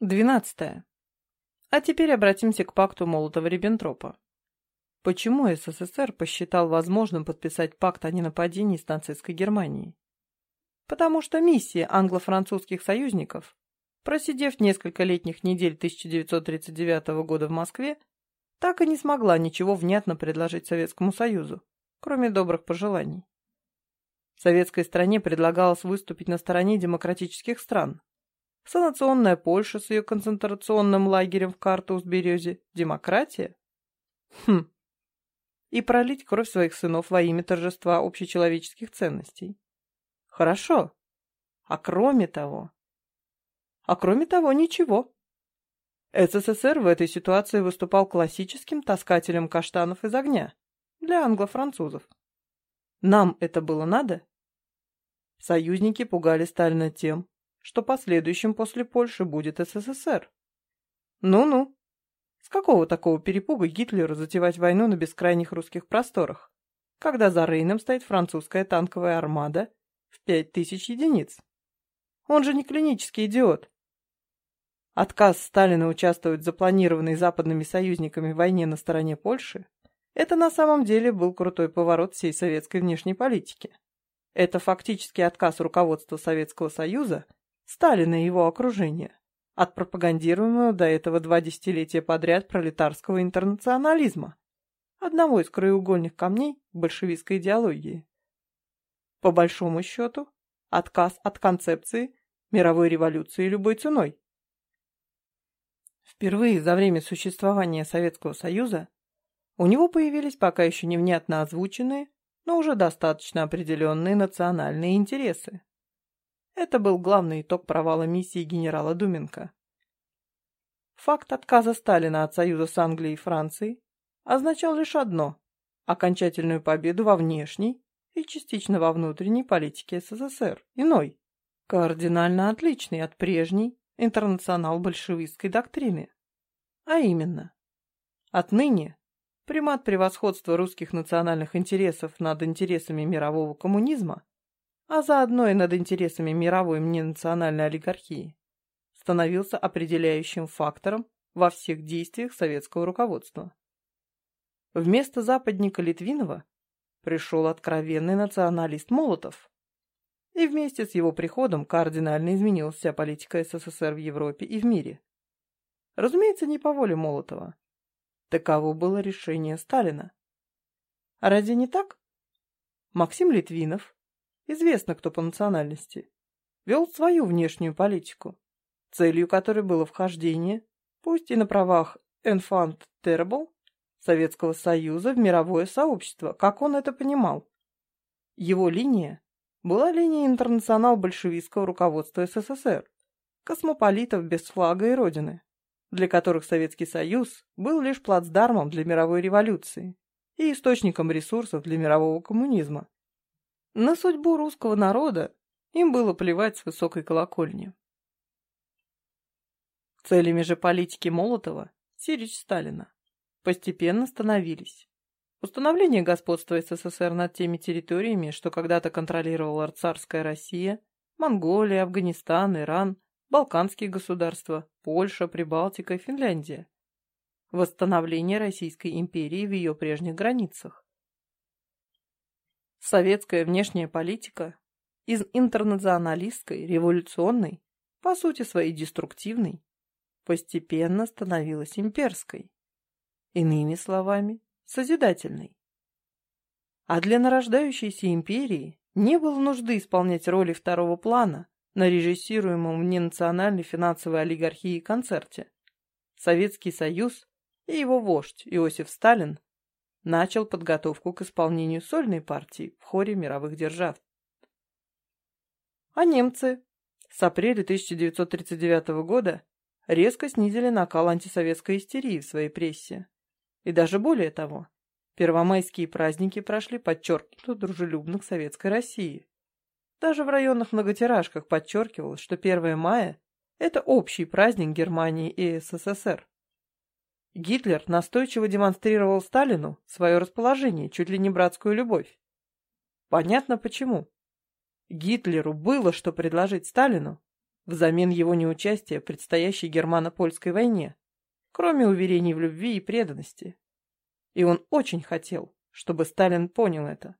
Двенадцатое. А теперь обратимся к пакту Молотова-Риббентропа. Почему СССР посчитал возможным подписать пакт о ненападении с нацистской Германией? Потому что миссия англо-французских союзников, просидев несколько летних недель 1939 года в Москве, так и не смогла ничего внятно предложить Советскому Союзу, кроме добрых пожеланий. Советской стране предлагалось выступить на стороне демократических стран, Санационная Польша с ее концентрационным лагерем в Картус-Березе. Демократия? Хм. И пролить кровь своих сынов во имя торжества общечеловеческих ценностей. Хорошо. А кроме того... А кроме того, ничего. СССР в этой ситуации выступал классическим таскателем каштанов из огня для англо-французов. Нам это было надо? Союзники пугали Сталина тем, что последующим после Польши будет СССР. Ну-ну. С какого такого перепуга Гитлеру затевать войну на бескрайних русских просторах, когда за Рейном стоит французская танковая армада в пять тысяч единиц? Он же не клинический идиот. Отказ Сталина участвовать в запланированной западными союзниками войне на стороне Польши – это на самом деле был крутой поворот всей советской внешней политики. Это фактически отказ руководства Советского Союза – Сталина и его окружения, от пропагандируемого до этого два десятилетия подряд пролетарского интернационализма, одного из краеугольных камней большевистской идеологии. По большому счету, отказ от концепции мировой революции любой ценой. Впервые за время существования Советского Союза у него появились пока еще невнятно озвученные, но уже достаточно определенные национальные интересы. Это был главный итог провала миссии генерала Думенко. Факт отказа Сталина от союза с Англией и Францией означал лишь одно – окончательную победу во внешней и частично во внутренней политике СССР, иной, кардинально отличный от прежней интернационал-большевистской доктрины. А именно, отныне примат превосходства русских национальных интересов над интересами мирового коммунизма а заодно и над интересами мировой мненациональной олигархии, становился определяющим фактором во всех действиях советского руководства. Вместо западника Литвинова пришел откровенный националист Молотов, и вместе с его приходом кардинально изменилась вся политика СССР в Европе и в мире. Разумеется, не по воле Молотова. Таково было решение Сталина. А разве не так? Максим Литвинов, известно кто по национальности, вел свою внешнюю политику, целью которой было вхождение, пусть и на правах «enfant terrible», Советского Союза в мировое сообщество, как он это понимал. Его линия была линией интернационал-большевистского руководства СССР, космополитов без флага и родины, для которых Советский Союз был лишь плацдармом для мировой революции и источником ресурсов для мирового коммунизма. На судьбу русского народа им было плевать с высокой колокольни. Целями же политики Молотова, Сирич Сталина, постепенно становились. Установление господства СССР над теми территориями, что когда-то контролировала царская Россия, Монголия, Афганистан, Иран, Балканские государства, Польша, Прибалтика Финляндия, восстановление Российской империи в ее прежних границах, Советская внешняя политика из интернационалистской, революционной, по сути своей деструктивной, постепенно становилась имперской. Иными словами, созидательной. А для нарождающейся империи не было нужды исполнять роли второго плана на режиссируемом вне национальной финансовой олигархии концерте. Советский Союз и его вождь Иосиф Сталин начал подготовку к исполнению сольной партии в хоре мировых держав. А немцы с апреля 1939 года резко снизили накал антисоветской истерии в своей прессе. И даже более того, первомайские праздники прошли подчеркнуто дружелюбно к советской России. Даже в районных многотиражках подчеркивалось, что 1 мая – это общий праздник Германии и СССР. Гитлер настойчиво демонстрировал Сталину свое расположение, чуть ли не братскую любовь. Понятно почему. Гитлеру было что предложить Сталину взамен его неучастия в предстоящей германо-польской войне, кроме уверений в любви и преданности. И он очень хотел, чтобы Сталин понял это.